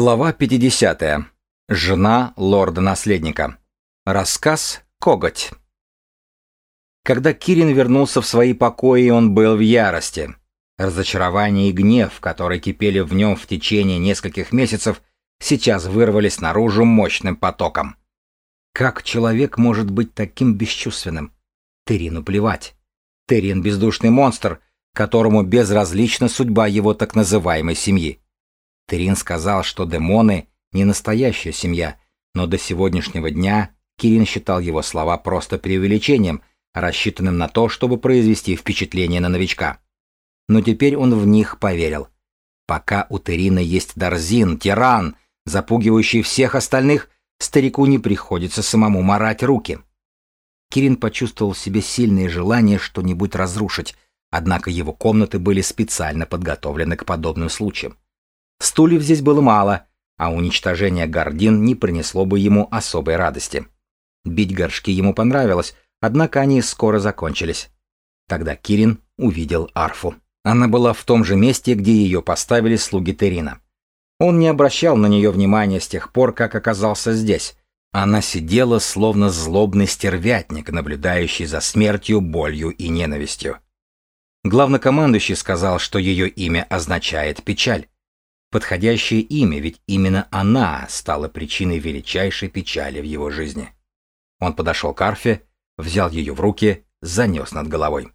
Глава 50. Жена лорда-наследника. Рассказ «Коготь». Когда Кирин вернулся в свои покои, он был в ярости. Разочарование и гнев, которые кипели в нем в течение нескольких месяцев, сейчас вырвались наружу мощным потоком. Как человек может быть таким бесчувственным? Терину плевать. Терин — бездушный монстр, которому безразлична судьба его так называемой семьи. Терин сказал, что демоны — не настоящая семья, но до сегодняшнего дня Кирин считал его слова просто преувеличением, рассчитанным на то, чтобы произвести впечатление на новичка. Но теперь он в них поверил. Пока у Терина есть Дарзин, тиран, запугивающий всех остальных, старику не приходится самому марать руки. Кирин почувствовал в себе сильное желание что-нибудь разрушить, однако его комнаты были специально подготовлены к подобным случаям. Стульев здесь было мало, а уничтожение гордин не принесло бы ему особой радости. Бить горшки ему понравилось, однако они скоро закончились. Тогда Кирин увидел арфу. Она была в том же месте, где ее поставили слуги Терина. Он не обращал на нее внимания с тех пор, как оказался здесь. Она сидела, словно злобный стервятник, наблюдающий за смертью, болью и ненавистью. Главнокомандующий сказал, что ее имя означает «печаль». Подходящее имя, ведь именно она стала причиной величайшей печали в его жизни. Он подошел к арфе, взял ее в руки, занес над головой.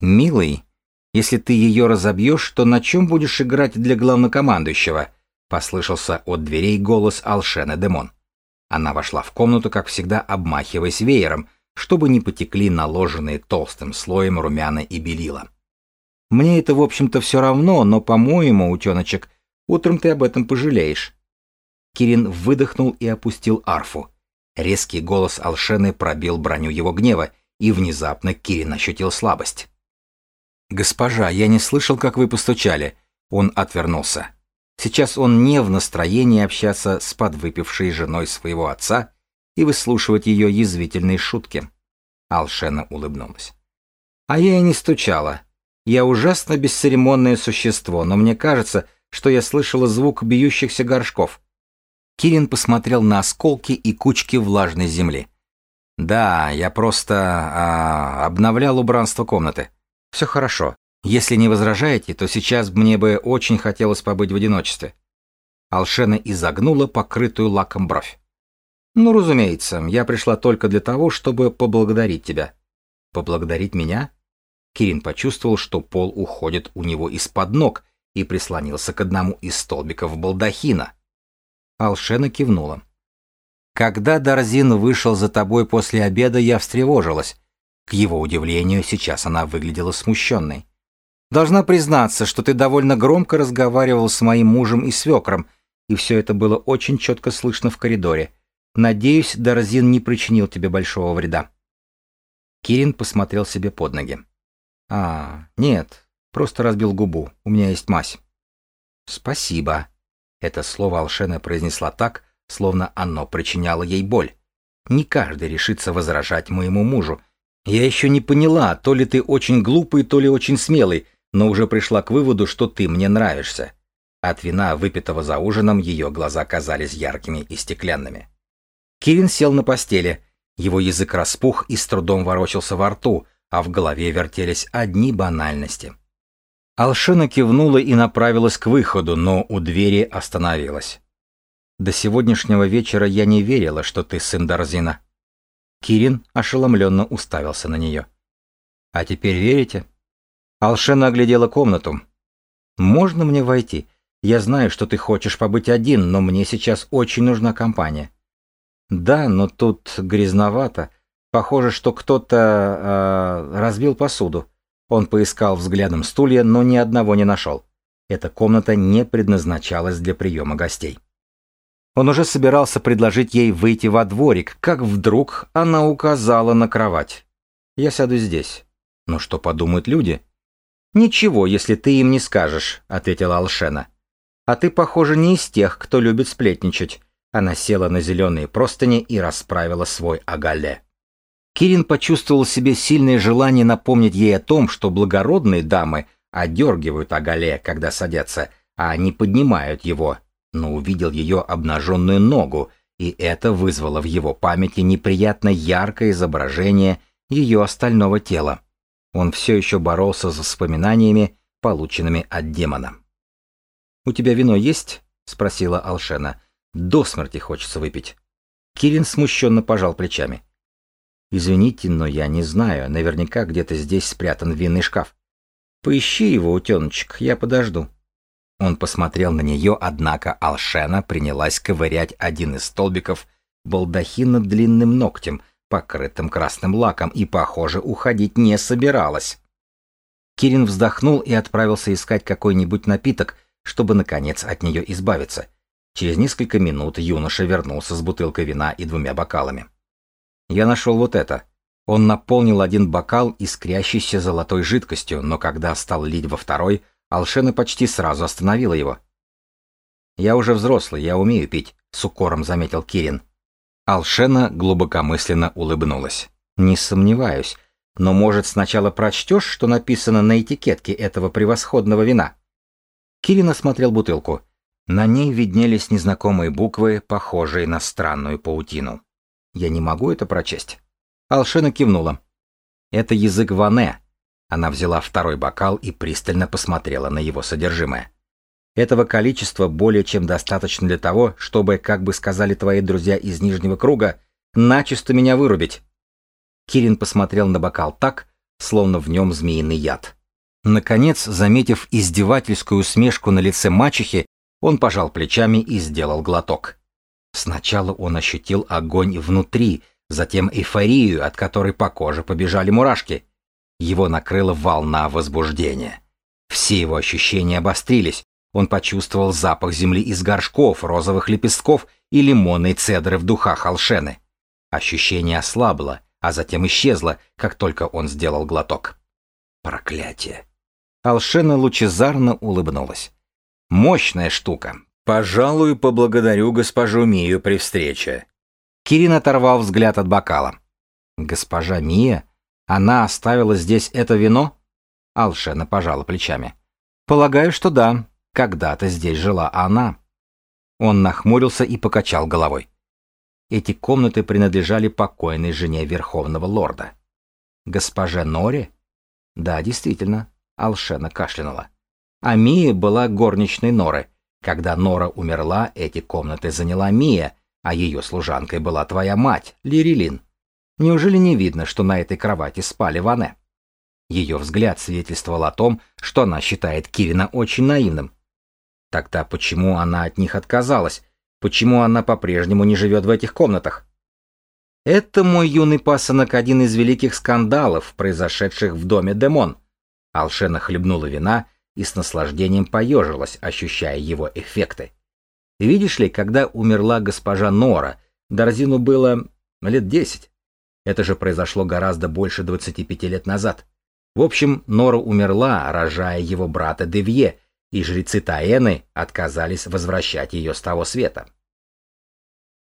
«Милый, если ты ее разобьешь, то на чем будешь играть для главнокомандующего?» — послышался от дверей голос Алшена Демон. Она вошла в комнату, как всегда, обмахиваясь веером, чтобы не потекли наложенные толстым слоем румяна и белила. Мне это, в общем-то, все равно, но, по-моему, утеночек, утром ты об этом пожалеешь. Кирин выдохнул и опустил арфу. Резкий голос Алшены пробил броню его гнева, и внезапно Кирин ощутил слабость. «Госпожа, я не слышал, как вы постучали». Он отвернулся. Сейчас он не в настроении общаться с подвыпившей женой своего отца и выслушивать ее язвительные шутки. Алшена улыбнулась. «А я и не стучала. Я ужасно бесцеремонное существо, но мне кажется, что я слышала звук бьющихся горшков. Кирин посмотрел на осколки и кучки влажной земли. Да, я просто а, обновлял убранство комнаты. Все хорошо. Если не возражаете, то сейчас мне бы очень хотелось побыть в одиночестве. Алшена изогнула покрытую лаком бровь. Ну, разумеется, я пришла только для того, чтобы поблагодарить тебя. Поблагодарить меня? Кирин почувствовал, что пол уходит у него из-под ног и прислонился к одному из столбиков балдахина. Алшена кивнула. «Когда Дарзин вышел за тобой после обеда, я встревожилась. К его удивлению, сейчас она выглядела смущенной. Должна признаться, что ты довольно громко разговаривал с моим мужем и свекром, и все это было очень четко слышно в коридоре. Надеюсь, Дарзин не причинил тебе большого вреда». Кирин посмотрел себе под ноги. А, нет, просто разбил губу. У меня есть мазь. Спасибо. Это слово Алшена произнесла так, словно оно причиняло ей боль. Не каждый решится возражать моему мужу. Я еще не поняла, то ли ты очень глупый, то ли очень смелый, но уже пришла к выводу, что ты мне нравишься. От вина, выпитого за ужином, ее глаза казались яркими и стеклянными. Кирин сел на постели. Его язык распух и с трудом ворочался во рту, а в голове вертелись одни банальности. Алшина кивнула и направилась к выходу, но у двери остановилась. «До сегодняшнего вечера я не верила, что ты сын Дарзина». Кирин ошеломленно уставился на нее. «А теперь верите?» Алшена оглядела комнату. «Можно мне войти? Я знаю, что ты хочешь побыть один, но мне сейчас очень нужна компания». «Да, но тут грязновато. Похоже, что кто-то э, разбил посуду. Он поискал взглядом стулья, но ни одного не нашел. Эта комната не предназначалась для приема гостей. Он уже собирался предложить ей выйти во дворик, как вдруг она указала на кровать. «Я сяду здесь». «Но что подумают люди?» «Ничего, если ты им не скажешь», — ответила Алшена. «А ты, похоже, не из тех, кто любит сплетничать». Она села на зеленые простыни и расправила свой агале. Кирин почувствовал в себе сильное желание напомнить ей о том, что благородные дамы одергивают оголе, когда садятся, а не поднимают его, но увидел ее обнаженную ногу, и это вызвало в его памяти неприятно яркое изображение ее остального тела. Он все еще боролся с воспоминаниями, полученными от демона. «У тебя вино есть?» — спросила Алшена. «До смерти хочется выпить». Кирин смущенно пожал плечами. «Извините, но я не знаю. Наверняка где-то здесь спрятан винный шкаф. Поищи его, утеночек, я подожду». Он посмотрел на нее, однако Алшена принялась ковырять один из столбиков балдахина длинным ногтем, покрытым красным лаком, и, похоже, уходить не собиралась. Кирин вздохнул и отправился искать какой-нибудь напиток, чтобы, наконец, от нее избавиться. Через несколько минут юноша вернулся с бутылкой вина и двумя бокалами. «Я нашел вот это». Он наполнил один бокал искрящейся золотой жидкостью, но когда стал лить во второй, Алшена почти сразу остановила его. «Я уже взрослый, я умею пить», — с укором заметил Кирин. Алшена глубокомысленно улыбнулась. «Не сомневаюсь. Но, может, сначала прочтешь, что написано на этикетке этого превосходного вина?» Кирин осмотрел бутылку. На ней виднелись незнакомые буквы, похожие на странную паутину. «Я не могу это прочесть». Алшена кивнула. «Это язык Ване». Она взяла второй бокал и пристально посмотрела на его содержимое. Этого количества более чем достаточно для того, чтобы, как бы сказали твои друзья из Нижнего круга, начисто меня вырубить. Кирин посмотрел на бокал так, словно в нем змеиный яд. Наконец, заметив издевательскую усмешку на лице мачехи, он пожал плечами и сделал глоток. Сначала он ощутил огонь внутри, затем эйфорию, от которой по коже побежали мурашки. Его накрыла волна возбуждения. Все его ощущения обострились, он почувствовал запах земли из горшков, розовых лепестков и лимонной цедры в духах алшены. Ощущение ослабло, а затем исчезло, как только он сделал глоток. Проклятие. Алшена лучезарно улыбнулась. Мощная штука. Пожалуй, поблагодарю госпожу Мию при встрече. Кирин оторвал взгляд от бокала. Госпожа Мия? Она оставила здесь это вино? Алшена пожала плечами. Полагаю, что да. Когда-то здесь жила она. Он нахмурился и покачал головой. Эти комнаты принадлежали покойной жене Верховного Лорда. Госпоже Норе? Да, действительно, Алшена кашлянула. А Мия была горничной Норы. Когда Нора умерла, эти комнаты заняла Мия, а ее служанкой была твоя мать, Лирилин. Неужели не видно, что на этой кровати спали Ване? Ее взгляд свидетельствовал о том, что она считает Кирина очень наивным. Тогда почему она от них отказалась? Почему она по-прежнему не живет в этих комнатах? Это мой юный пасынок один из великих скандалов, произошедших в доме Демон. Алшена хлебнула вина и с наслаждением поежилась, ощущая его эффекты. Видишь ли, когда умерла госпожа Нора, Дарзину было лет десять. Это же произошло гораздо больше 25 лет назад. В общем, Нора умерла, рожая его брата Девье, и жрецы Таэны отказались возвращать ее с того света.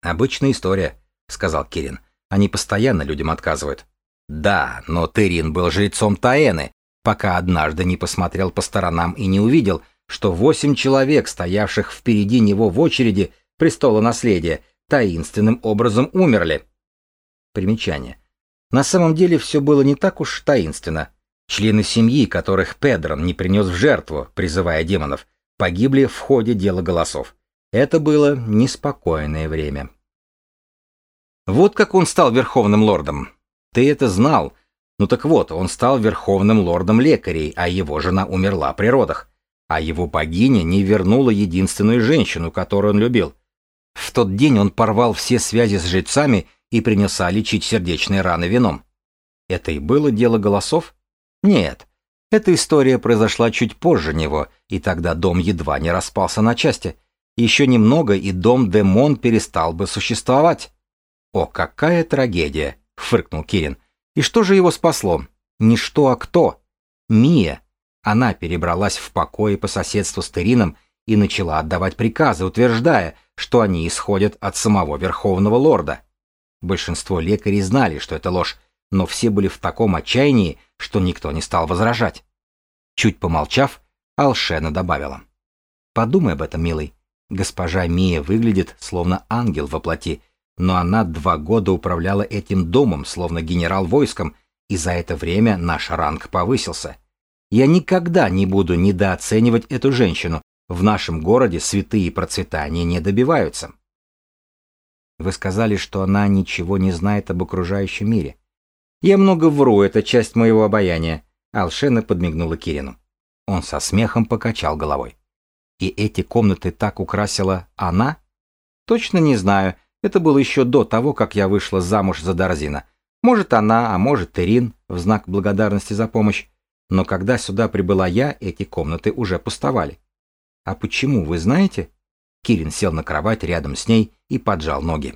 «Обычная история», — сказал Кирин. «Они постоянно людям отказывают». «Да, но Тырин был жрецом Таэны, пока однажды не посмотрел по сторонам и не увидел, что восемь человек, стоявших впереди него в очереди престола наследия, таинственным образом умерли». Примечание. На самом деле все было не так уж таинственно. Члены семьи, которых Педрон не принес в жертву, призывая демонов, погибли в ходе дела голосов. Это было неспокойное время. Вот как он стал верховным лордом. Ты это знал. Ну так вот, он стал верховным лордом лекарей, а его жена умерла при родах. А его богиня не вернула единственную женщину, которую он любил. В тот день он порвал все связи с жрецами и принялся лечить сердечные раны вином. Это и было дело голосов? Нет, эта история произошла чуть позже него, и тогда дом едва не распался на части. Еще немного, и дом Демон перестал бы существовать. «О, какая трагедия!» — фыркнул Кирин. «И что же его спасло? Не что, а кто? Мия. Она перебралась в покое по соседству с Терином и начала отдавать приказы, утверждая, что они исходят от самого Верховного Лорда. Большинство лекарей знали, что это ложь, но все были в таком отчаянии, что никто не стал возражать. Чуть помолчав, Алшена добавила. «Подумай об этом, милый. Госпожа Мия выглядит словно ангел во плоти, но она два года управляла этим домом, словно генерал войском, и за это время наш ранг повысился. Я никогда не буду недооценивать эту женщину. В нашем городе святые процветания не добиваются. Вы сказали, что она ничего не знает об окружающем мире. Я много вру, это часть моего обаяния. Алшена подмигнула Кирину. Он со смехом покачал головой. И эти комнаты так украсила она? Точно не знаю. Это было еще до того, как я вышла замуж за Дарзина. Может, она, а может, Терин, в знак благодарности за помощь. Но когда сюда прибыла я, эти комнаты уже пустовали. А почему, вы знаете? Кирин сел на кровать рядом с ней и поджал ноги.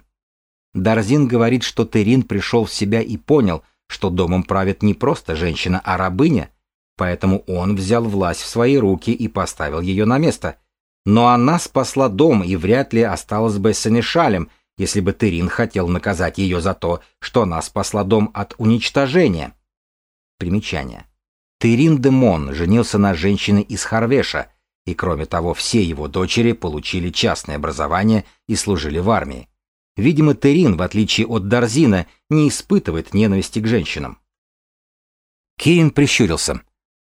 Дарзин говорит, что Терин пришел в себя и понял, что домом правит не просто женщина, а рабыня, поэтому он взял власть в свои руки и поставил ее на место. Но она спасла дом и вряд ли осталась бы сенешалем, если бы Терин хотел наказать ее за то, что она спасла дом от уничтожения. Примечание. Терин Демон женился на женщине из Харвеша, и кроме того все его дочери получили частное образование и служили в армии. Видимо, Терин, в отличие от Дарзина, не испытывает ненависти к женщинам. Кейн прищурился.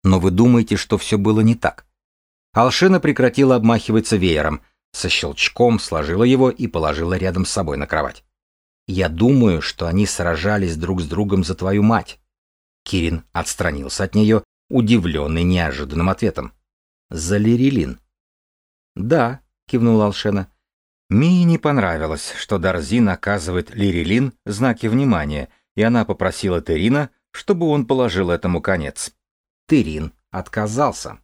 Но вы думаете, что все было не так? Алшена прекратила обмахиваться веером – со щелчком сложила его и положила рядом с собой на кровать. «Я думаю, что они сражались друг с другом за твою мать». Кирин отстранился от нее, удивленный неожиданным ответом. «За Лирилин». «Да», — кивнула Алшена. Мии не понравилось, что Дарзин оказывает Лирилин знаки внимания, и она попросила Терина, чтобы он положил этому конец. Терин отказался.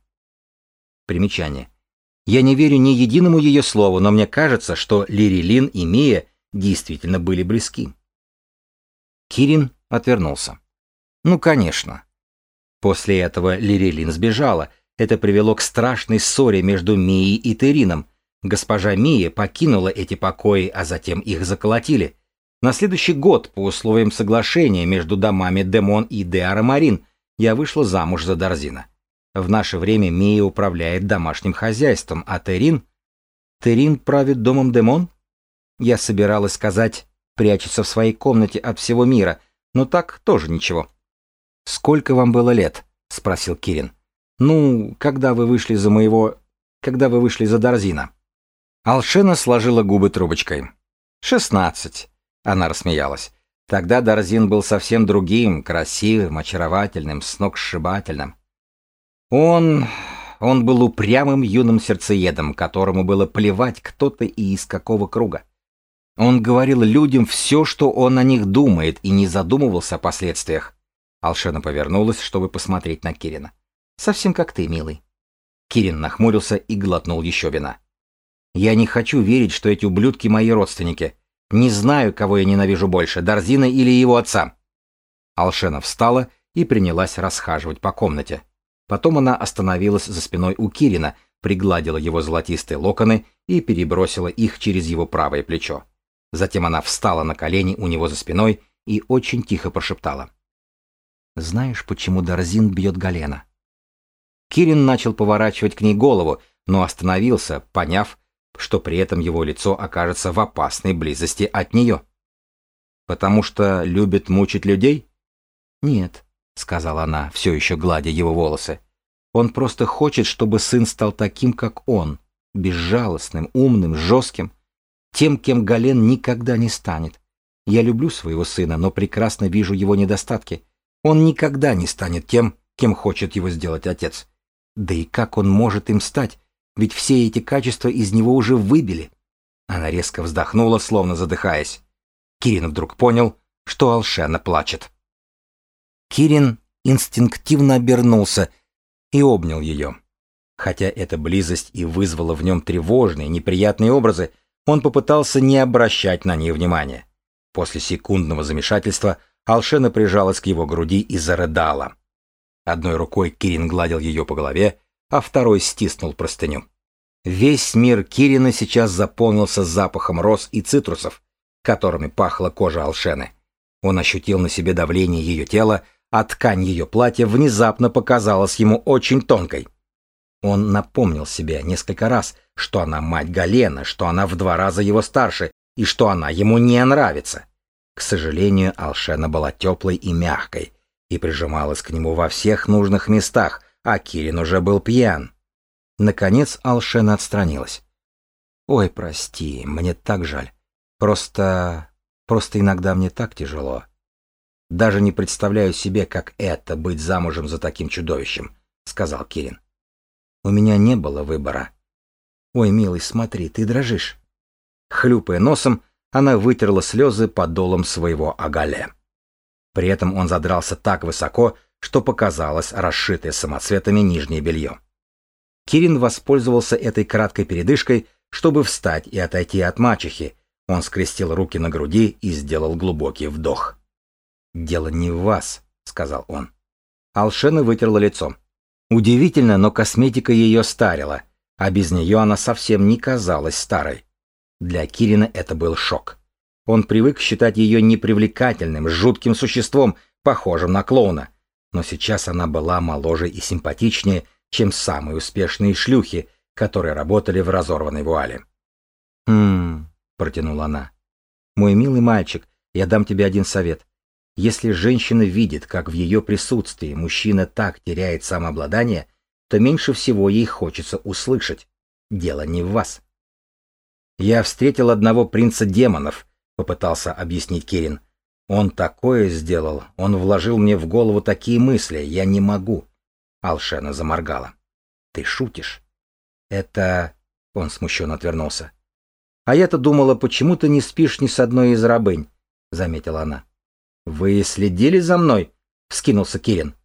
Примечание. Я не верю ни единому ее слову, но мне кажется, что Лирилин и Мия действительно были близки. Кирин отвернулся. Ну, конечно. После этого Лирилин сбежала. Это привело к страшной ссоре между Мией и Терином. Госпожа Мия покинула эти покои, а затем их заколотили. На следующий год, по условиям соглашения между домами Демон и Деарамарин, я вышла замуж за Дарзина. В наше время Мия управляет домашним хозяйством, а Терин... Терин правит домом Демон? Я собиралась сказать, прячется в своей комнате от всего мира, но так тоже ничего. «Сколько вам было лет?» — спросил Кирин. «Ну, когда вы вышли за моего... когда вы вышли за Дарзина?» Алшена сложила губы трубочкой. «Шестнадцать». Она рассмеялась. Тогда Дарзин был совсем другим, красивым, очаровательным, сногсшибательным. Он... он был упрямым юным сердцеедом, которому было плевать, кто ты и из какого круга. Он говорил людям все, что он о них думает, и не задумывался о последствиях. Алшена повернулась, чтобы посмотреть на Кирина. «Совсем как ты, милый». Кирин нахмурился и глотнул еще вина. «Я не хочу верить, что эти ублюдки мои родственники. Не знаю, кого я ненавижу больше, Дарзина или его отца». Алшена встала и принялась расхаживать по комнате. Потом она остановилась за спиной у Кирина, пригладила его золотистые локоны и перебросила их через его правое плечо. Затем она встала на колени у него за спиной и очень тихо прошептала. «Знаешь, почему Дарзин бьет Галена?» Кирин начал поворачивать к ней голову, но остановился, поняв, что при этом его лицо окажется в опасной близости от нее. «Потому что любит мучить людей?» «Нет», сказала она, все еще гладя его волосы. Он просто хочет, чтобы сын стал таким, как он, безжалостным, умным, жестким, тем, кем Гален никогда не станет. Я люблю своего сына, но прекрасно вижу его недостатки. Он никогда не станет тем, кем хочет его сделать отец. Да и как он может им стать? Ведь все эти качества из него уже выбили. Она резко вздохнула, словно задыхаясь. Кирин вдруг понял, что Алшена плачет. Кирин инстинктивно обернулся и обнял ее. Хотя эта близость и вызвала в нем тревожные, неприятные образы, он попытался не обращать на них внимания. После секундного замешательства Алшена прижалась к его груди и зарыдала. Одной рукой Кирин гладил ее по голове, а второй стиснул простыню. Весь мир Кирина сейчас заполнился запахом роз и цитрусов, которыми пахла кожа Алшены. Он ощутил на себе давление ее тела, а ткань ее платья внезапно показалась ему очень тонкой. Он напомнил себе несколько раз, что она мать Галена, что она в два раза его старше и что она ему не нравится. К сожалению, Алшена была теплой и мягкой и прижималась к нему во всех нужных местах, а Кирин уже был пьян. Наконец Алшена отстранилась. «Ой, прости, мне так жаль. Просто... просто иногда мне так тяжело. Даже не представляю себе, как это быть замужем за таким чудовищем», — сказал Кирин. У меня не было выбора. Ой, милый, смотри, ты дрожишь. Хлюпая носом, она вытерла слезы подолом своего агале. При этом он задрался так высоко, что показалось расшитое самоцветами нижнее белье. Кирин воспользовался этой краткой передышкой, чтобы встать и отойти от мачехи. Он скрестил руки на груди и сделал глубокий вдох. «Дело не в вас», — сказал он. Алшена вытерла лицо. Удивительно, но косметика ее старила, а без нее она совсем не казалась старой. Для Кирина это был шок. Он привык считать ее непривлекательным, жутким существом, похожим на клоуна. Но сейчас она была моложе и симпатичнее, чем самые успешные шлюхи, которые работали в разорванной вуале. «Хм...» — протянула она. «Мой милый мальчик, я дам тебе один совет. Если женщина видит, как в ее присутствии мужчина так теряет самообладание, то меньше всего ей хочется услышать. Дело не в вас. «Я встретил одного принца демонов», — попытался объяснить Кирин. «Он такое сделал, он вложил мне в голову такие мысли, я не могу». Алшена заморгала. «Ты шутишь?» «Это...» — он смущенно отвернулся. «А я-то думала, почему ты не спишь ни с одной из рабынь?» — заметила она. «Вы следили за мной?» — вскинулся Кирин.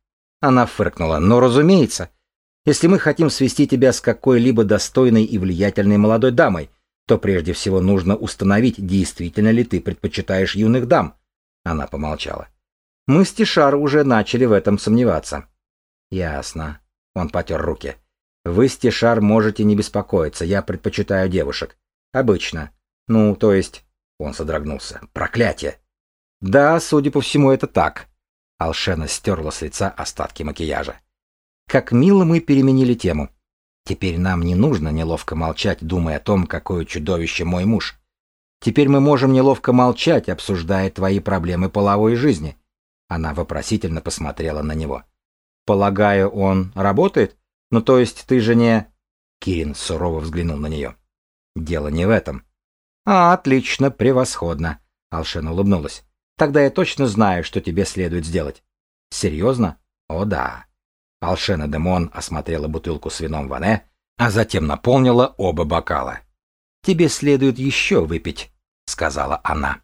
Она фыркнула. «Но разумеется. Если мы хотим свести тебя с какой-либо достойной и влиятельной молодой дамой, то прежде всего нужно установить, действительно ли ты предпочитаешь юных дам». Она помолчала. «Мы с Тишар уже начали в этом сомневаться». «Ясно». Он потер руки. «Вы с Тишар можете не беспокоиться, я предпочитаю девушек. Обычно. Ну, то есть...» Он содрогнулся. «Проклятие!» Да, судя по всему, это так. Алшена стерла с лица остатки макияжа. Как мило мы переменили тему. Теперь нам не нужно неловко молчать, думая о том, какое чудовище мой муж. Теперь мы можем неловко молчать, обсуждая твои проблемы половой жизни. Она вопросительно посмотрела на него. Полагаю, он работает? Ну, то есть ты же не... Кирин сурово взглянул на нее. Дело не в этом. А, отлично, превосходно. Алшена улыбнулась. Тогда я точно знаю, что тебе следует сделать. Серьезно? О да. Алшена Демон осмотрела бутылку с вином Ване, а затем наполнила оба бокала. Тебе следует еще выпить, сказала она.